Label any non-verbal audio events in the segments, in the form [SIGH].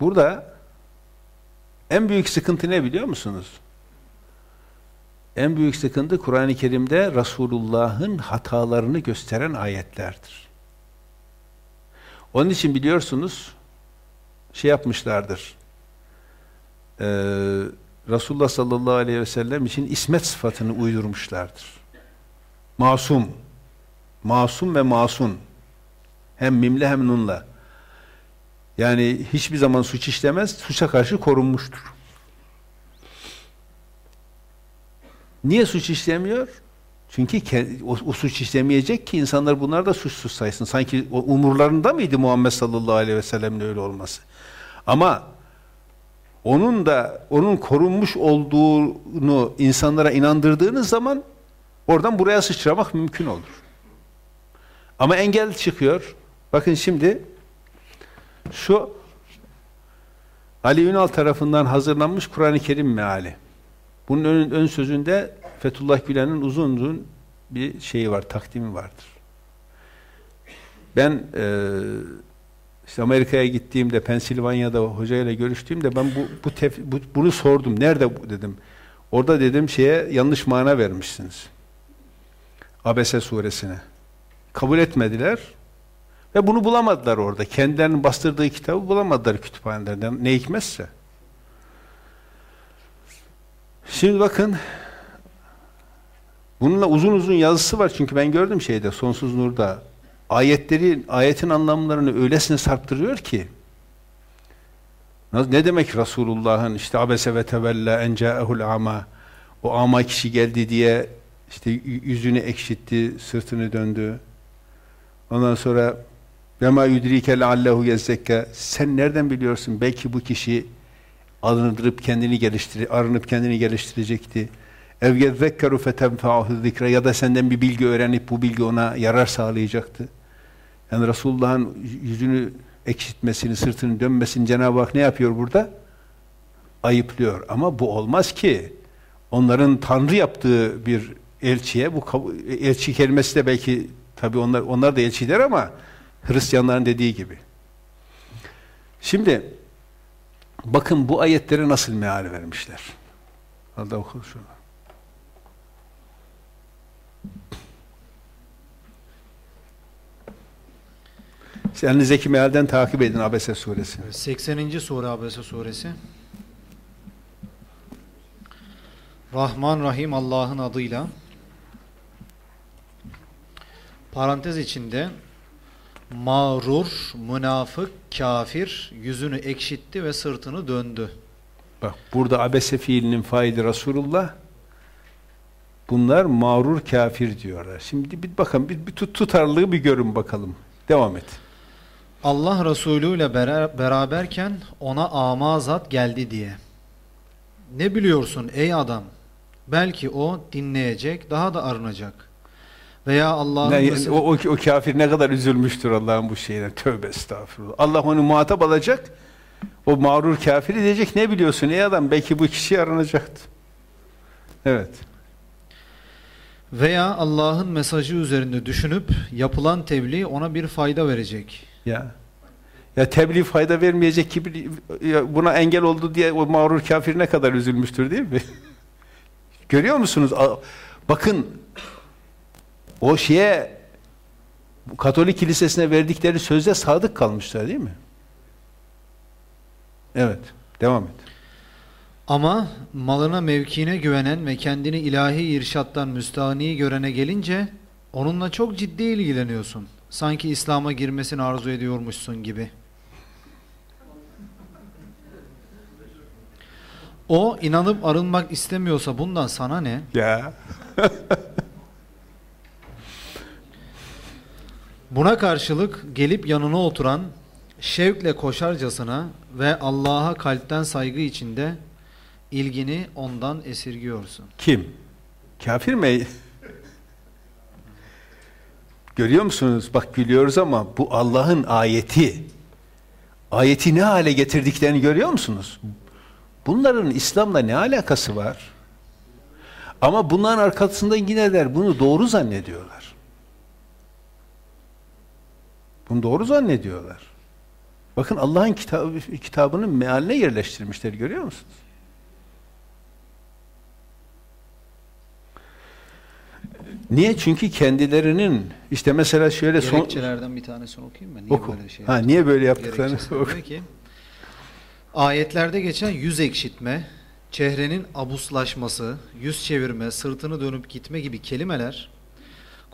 Burada en büyük sıkıntı ne biliyor musunuz? En büyük sıkıntı Kur'an-ı Kerim'de Resulullah'ın hatalarını gösteren ayetlerdir. Onun için biliyorsunuz şey yapmışlardır. Ee, Resulullah sallallahu aleyhi ve sellem için ismet sıfatını uydurmuşlardır. Masum. Masum ve masun. Hem mimle hem nunla. Yani hiçbir zaman suç işlemez, suça karşı korunmuştur. Niye suç işlemiyor? Çünkü o, o suç işlemeyecek ki insanlar bunlar da suçsuz saysın. Sanki umurlarında mıydı Muhammed sallallahu aleyhi ve sellem'in öyle olması? Ama onun da onun korunmuş olduğunu insanlara inandırdığınız zaman oradan buraya sıçramak mümkün olur. Ama engel çıkıyor. Bakın şimdi şu Ali Ünal tarafından hazırlanmış Kur'an-ı Kerim meali. Bunun ön, ön sözünde Fethullah Gülen'in uzun uzun bir şeyi var, takdimi vardır. Ben e, işte Amerika'ya gittiğimde, Pensilvanya'da hocayla görüştüğümde ben bu, bu, tef, bu bunu sordum. Nerede bu dedim. Orada dedim şeye yanlış mana vermişsiniz. Abese suresine. Kabul etmediler. Ve bunu bulamadılar orada. Kendilerinin bastırdığı kitabı bulamadılar kütüphanelerden. Ne hikmetse. Şimdi bakın bununla uzun uzun yazısı var çünkü ben gördüm şeyde Sonsuz Nur'da ayetleri ayetin anlamlarını öylesine sarptırıyor ki ne demek Resulullah'ın işte abese ve tevella encaehul ama o ama kişi geldi diye işte yüzünü ekşitti, sırtını döndü. Ondan sonra ve ma yudrike leallehu yezzekke sen nereden biliyorsun belki bu kişi arındırıp kendini geliştir arınıp kendini geliştirecekti. Ev yezekkeru fetenfa'uhu zikre ya da senden bir bilgi öğrenip bu bilgi ona yarar sağlayacaktı. Yani Resulullah'ın yüzünü ekşitmesini, sırtını dönmesini Cenab-ı Hak ne yapıyor burada? Ayıplıyor. Ama bu olmaz ki. Onların Tanrı yaptığı bir elçiye, bu elçi kelimesi de belki tabi onlar, onlar da elçi der ama Hristiyanların dediği gibi. Şimdi bakın bu ayetleri nasıl meal vermişler. Allah oku şunu. Elinizdeki mealden takip edin Abese suresi. 80. sure Abese suresi. Rahman Rahim Allah'ın adıyla parantez içinde mağrur, münafık, kafir yüzünü ekşitti ve sırtını döndü. Bak burada abese fiilinin faili Resulullah bunlar mağrur kafir diyorlar. Şimdi bir bakın bir, bir tut, tutarlılığı bir görün bakalım. Devam et. Allah Resulü ile beraberken ona ama zat geldi diye. Ne biliyorsun ey adam? Belki o dinleyecek, daha da arınacak. Veya Allah'ın... O, o, o kafir ne kadar üzülmüştür Allah'ın bu şeyine. Tövbe estağfurullah. Allah onu muhatap alacak. O mağrur kafiri diyecek ne biliyorsun ey adam? Belki bu kişi arınacaktı. Evet. Veya Allah'ın mesajı üzerinde düşünüp yapılan tebliğ ona bir fayda verecek. Ya. Ya tebliğ fayda vermeyecek gibi buna engel oldu diye o mağrur kafir ne kadar üzülmüştür değil mi? [LAUGHS] Görüyor musunuz? Bakın o şeye Katolik kilisesine verdikleri sözde sadık kalmışlar değil mi? Evet. Devam et. Ama malına mevkiine güvenen ve kendini ilahi irşattan müstahni görene gelince onunla çok ciddi ilgileniyorsun. Sanki İslam'a girmesini arzu ediyormuşsun gibi. O inanıp arınmak istemiyorsa bundan sana ne? Ya. [LAUGHS] Buna karşılık gelip yanına oturan şevkle koşarcasına ve Allah'a kalpten saygı içinde ilgini ondan esirgiyorsun. Kim? Kafir mi? Görüyor musunuz? Bak gülüyoruz ama bu Allah'ın ayeti. Ayeti ne hale getirdiklerini görüyor musunuz? Bunların İslam'la ne alakası var? Ama bunların arkasında yineler bunu doğru zannediyorlar. Bunu doğru zannediyorlar. Bakın Allah'ın kitabı, kitabının mealine yerleştirmişler görüyor musunuz? Niye? Çünkü kendilerinin işte mesela şöyle son Gerekçelerden bir tanesini okuyayım mı? Niye oku. böyle şey ha niye böyle yaptıklarını [LAUGHS] oku. ki ayetlerde geçen yüz ekşitme, çehrenin abuslaşması, yüz çevirme, sırtını dönüp gitme gibi kelimeler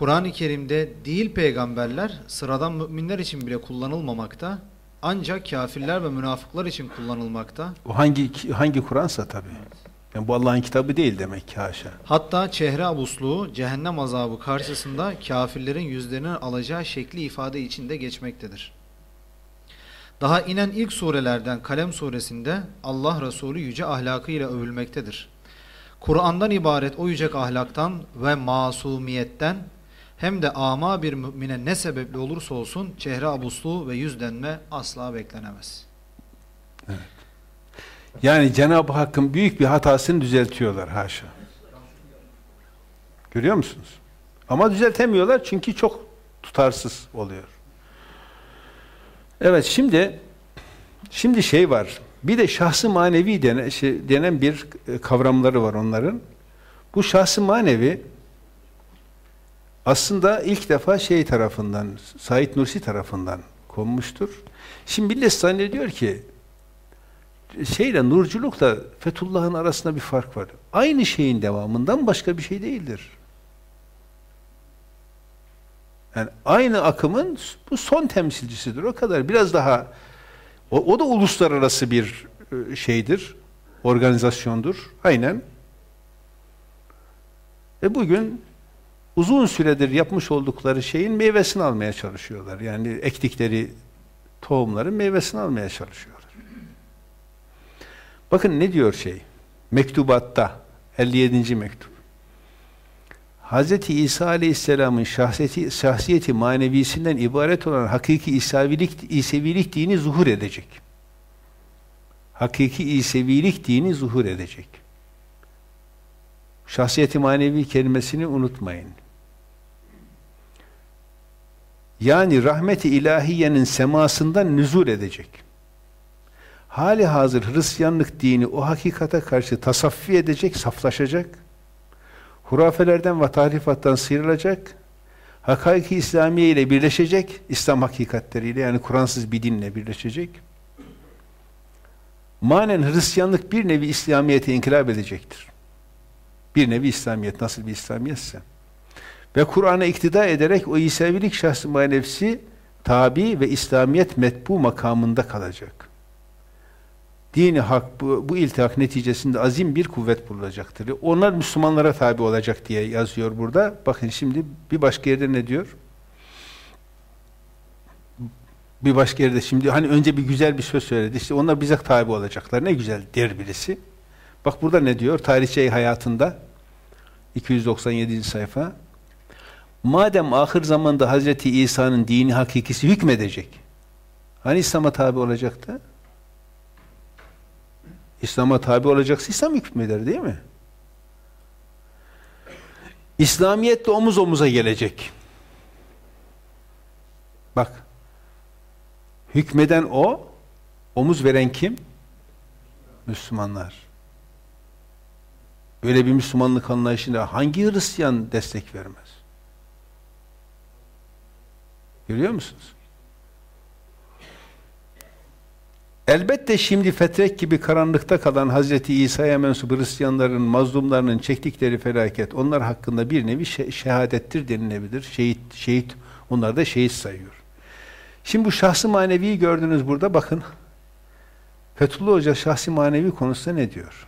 Kur'an-ı Kerim'de değil peygamberler sıradan müminler için bile kullanılmamakta ancak kafirler ve münafıklar için kullanılmakta. O hangi hangi Kur'ansa tabii. Yani bu Allah'ın kitabı değil demek ki haşa. Hatta çehre abusluğu cehennem azabı karşısında kafirlerin yüzlerinin alacağı şekli ifade içinde geçmektedir. Daha inen ilk surelerden Kalem suresinde Allah Resulü yüce ahlakıyla övülmektedir. Kur'an'dan ibaret o yüce ahlaktan ve masumiyetten hem de ama bir mümine ne sebeple olursa olsun çehre abusluğu ve yüzlenme asla beklenemez. Yani Cenab-ı Hakk'ın büyük bir hatasını düzeltiyorlar haşa. Görüyor musunuz? Ama düzeltemiyorlar çünkü çok tutarsız oluyor. Evet şimdi şimdi şey var. Bir de şahsı manevi denen, şey, denen bir e, kavramları var onların. Bu şahsı manevi aslında ilk defa şey tarafından, Said Nursi tarafından konmuştur. Şimdi millet zannediyor ki şeyle nurculukla Fethullah'ın arasında bir fark var. Aynı şeyin devamından başka bir şey değildir. Yani aynı akımın bu son temsilcisidir. O kadar. Biraz daha o, o da uluslararası bir e, şeydir. Organizasyondur. Aynen. Ve bugün uzun süredir yapmış oldukları şeyin meyvesini almaya çalışıyorlar. Yani ektikleri tohumların meyvesini almaya çalışıyorlar. Bakın ne diyor şey? Mektubatta 57. mektup. Hz. İsa Aleyhisselam'ın şahsiyeti, şahsiyeti manevisinden ibaret olan hakiki İsavilik, İsevilik dini zuhur edecek. Hakiki İsevilik dini zuhur edecek. Şahsiyeti manevi kelimesini unutmayın. Yani rahmeti ilahiyenin semasından nüzul edecek. Hali hazır Hristiyanlık dini o hakikate karşı tasaffi edecek, saflaşacak. Hurafelerden ve tahrifattan sıyrılacak. Hakaiki İslamiye ile birleşecek. İslam hakikatleriyle yani Kur'ansız bir dinle birleşecek. Manen Hristiyanlık bir nevi İslamiyet'e inkılap edecektir. Bir nevi İslamiyet nasıl bir İslamiyetse. Ve Kur'an'a iktida ederek o İsavilik şahsı manevsi tabi ve İslamiyet metbu makamında kalacak. Dini hak bu, bu iltihak neticesinde azim bir kuvvet bulacaktır. Onlar Müslümanlara tabi olacak diye yazıyor burada. Bakın şimdi bir başka yerde ne diyor? Bir başka yerde şimdi hani önce bir güzel bir söz söyledi. İşte onlar bize tabi olacaklar. Ne güzel der birisi. Bak burada ne diyor? Tarihçe hayatında 297. sayfa. Madem ahir zamanda Hazreti İsa'nın dini hakikisi hükmedecek. Hani İslam'a tabi olacaktı? İslam'a tabi olacaksa İslam hükmeder değil mi? İslamiyetle omuz omuza gelecek. Bak. Hükmeden o, omuz veren kim? Müslümanlar. Böyle bir Müslümanlık anlayışında hangi Hristiyan destek vermez? Görüyor musunuz? Elbette şimdi fetrek gibi karanlıkta kalan Hazreti İsa'ya mensup Hristiyanların, mazlumlarının çektikleri felaket onlar hakkında bir nevi şehadettir denilebilir. Şehit, şehit, onlar da şehit sayıyor. Şimdi bu şahsı maneviyi gördünüz burada bakın. Fethullah Hoca şahsi manevi konusunda ne diyor?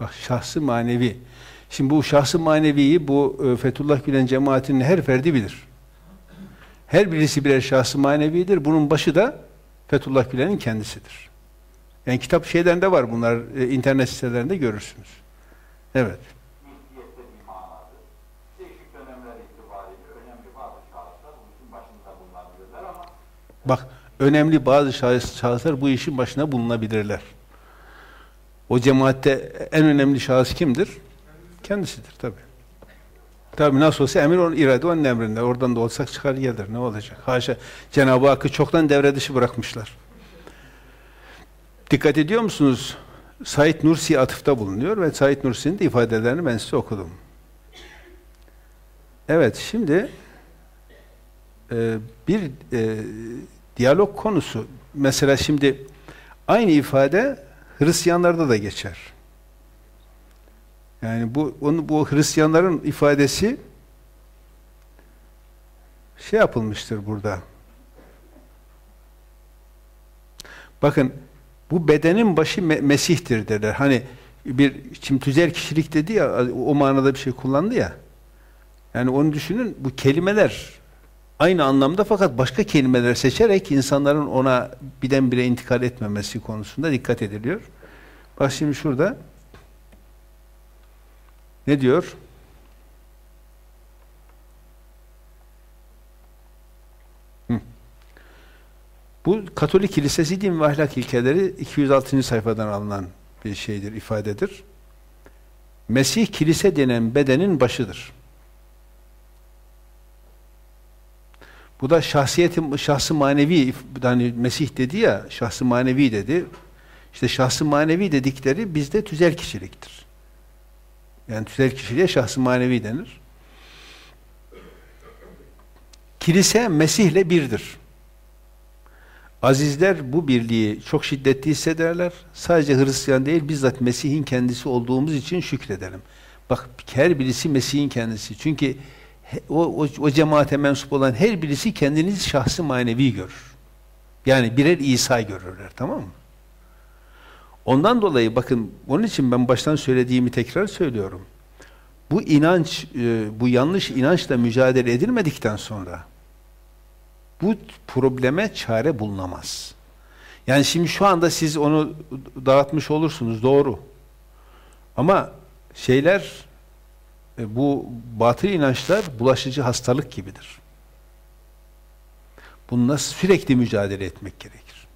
Bak şahsı manevi. Şimdi bu şahsı maneviyi bu e, Fethullah Gülen cemaatinin her ferdi bilir. Her birisi birer şahsı manevidir. Bunun başı da Fethullah Gülen'in kendisidir. Yani kitap şeyden de var bunlar. E, internet sitelerinde görürsünüz. Evet. Bak önemli bazı şahıs, şahıslar bu işin başına bulunabilirler. O cemaatte en önemli şahıs kimdir? kendisidir tabi. Tabi nasıl olsa emir onun irade onun emrinde. Oradan da olsak çıkar gelir. Ne olacak? Haşa. Cenab-ı Hakk'ı çoktan devre dışı bırakmışlar. Dikkat ediyor musunuz? Said Nursi atıfta bulunuyor ve Said Nursi'nin de ifadelerini ben size okudum. Evet, şimdi e, bir e, diyalog konusu. Mesela şimdi aynı ifade Hristiyanlarda da geçer. Yani bu onu bu Hristiyanların ifadesi şey yapılmıştır burada. Bakın bu bedenin başı me Mesih'tir derler. Hani bir tüzel kişilik dedi ya o manada bir şey kullandı ya. Yani onu düşünün bu kelimeler aynı anlamda fakat başka kelimeler seçerek insanların ona birdenbire intikal etmemesi konusunda dikkat ediliyor. Bak şimdi şurada ne diyor? Bu Katolik Kilisesi Din ve Ahlak İlkeleri 206. sayfadan alınan bir şeydir, ifadedir. Mesih kilise denen bedenin başıdır. Bu da şahsiyetin şahsı manevi hani Mesih dedi ya şahsı manevi dedi. İşte şahsı manevi dedikleri bizde tüzel kişiliktir. Yani tüzel kişiliğe şahsı manevi denir. Kilise Mesih'le birdir. Azizler bu birliği çok şiddetli hissederler. Sadece Hristiyan değil, bizzat Mesih'in kendisi olduğumuz için şükredelim. Bak her birisi Mesih'in kendisi. Çünkü o, o, o cemaate mensup olan her birisi kendiniz şahsı manevi görür. Yani birer İsa görürler, tamam mı? Ondan dolayı bakın, onun için ben baştan söylediğimi tekrar söylüyorum. Bu inanç, e, bu yanlış inançla mücadele edilmedikten sonra bu probleme çare bulunamaz. Yani şimdi şu anda siz onu dağıtmış olursunuz, doğru. Ama şeyler, bu batıl inançlar bulaşıcı hastalık gibidir. Bununla sürekli mücadele etmek gerekir.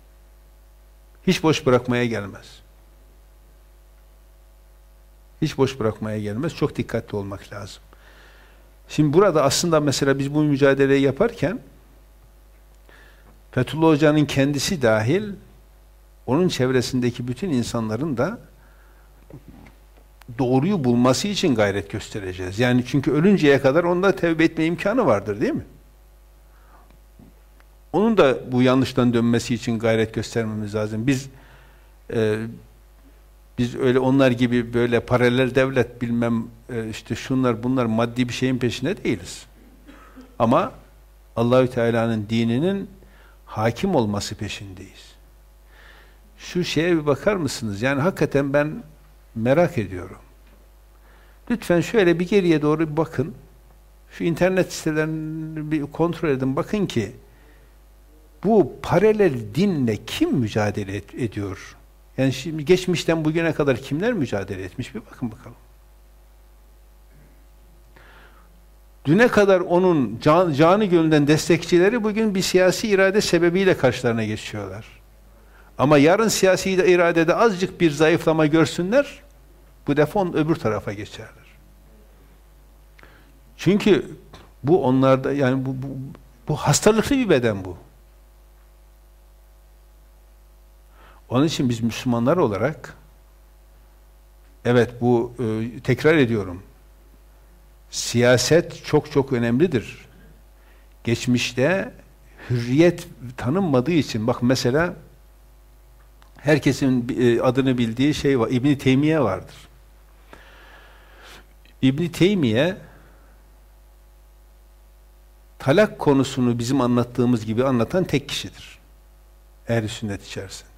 Hiç boş bırakmaya gelmez. Hiç boş bırakmaya gelmez. Çok dikkatli olmak lazım. Şimdi burada aslında mesela biz bu mücadeleyi yaparken Fethullah Hoca'nın kendisi dahil onun çevresindeki bütün insanların da doğruyu bulması için gayret göstereceğiz. Yani çünkü ölünceye kadar onda tevbe etme imkanı vardır değil mi? Onun da bu yanlıştan dönmesi için gayret göstermemiz lazım. Biz e, biz öyle onlar gibi böyle paralel devlet bilmem e, işte şunlar bunlar maddi bir şeyin peşinde değiliz. Ama Allahü Teala'nın dininin hakim olması peşindeyiz. Şu şeye bir bakar mısınız? Yani hakikaten ben merak ediyorum. Lütfen şöyle bir geriye doğru bir bakın. Şu internet sitelerini bir kontrol edin. Bakın ki bu paralel dinle kim mücadele et, ediyor? Yani şimdi geçmişten bugüne kadar kimler mücadele etmiş? Bir bakın bakalım. Düne kadar onun can, canı gönülden destekçileri bugün bir siyasi irade sebebiyle karşılarına geçiyorlar. Ama yarın siyasi iradede azıcık bir zayıflama görsünler, bu defa on öbür tarafa geçerler. Çünkü bu onlarda yani bu, bu, bu hastalıklı bir beden bu. Onun için biz Müslümanlar olarak evet bu e, tekrar ediyorum siyaset çok çok önemlidir. Geçmişte hürriyet tanınmadığı için bak mesela herkesin e, adını bildiği şey var. İbn Teymiye vardır. İbn Teymiye talak konusunu bizim anlattığımız gibi anlatan tek kişidir. Ehl-i sünnet içerisinde.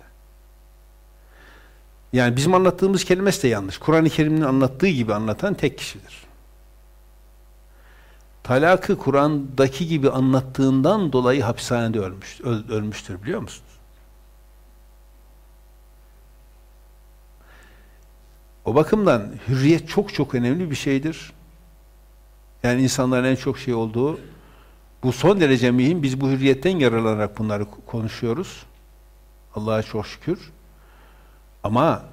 Yani bizim anlattığımız kelimesi de yanlış. Kur'an-ı Kerim'in anlattığı gibi anlatan tek kişidir talakı Kur'an'daki gibi anlattığından dolayı hapishanede ölmüş, öl, ölmüştür biliyor musunuz? O bakımdan hürriyet çok çok önemli bir şeydir. Yani insanların en çok şey olduğu bu son derece mühim. Biz bu hürriyetten yararlanarak bunları konuşuyoruz. Allah'a çok şükür. Ama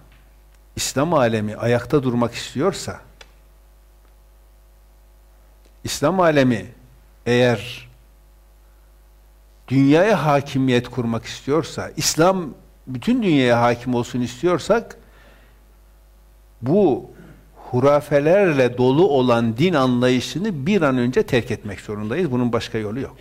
İslam alemi ayakta durmak istiyorsa İslam alemi eğer dünyaya hakimiyet kurmak istiyorsa, İslam bütün dünyaya hakim olsun istiyorsak bu hurafelerle dolu olan din anlayışını bir an önce terk etmek zorundayız. Bunun başka yolu yok.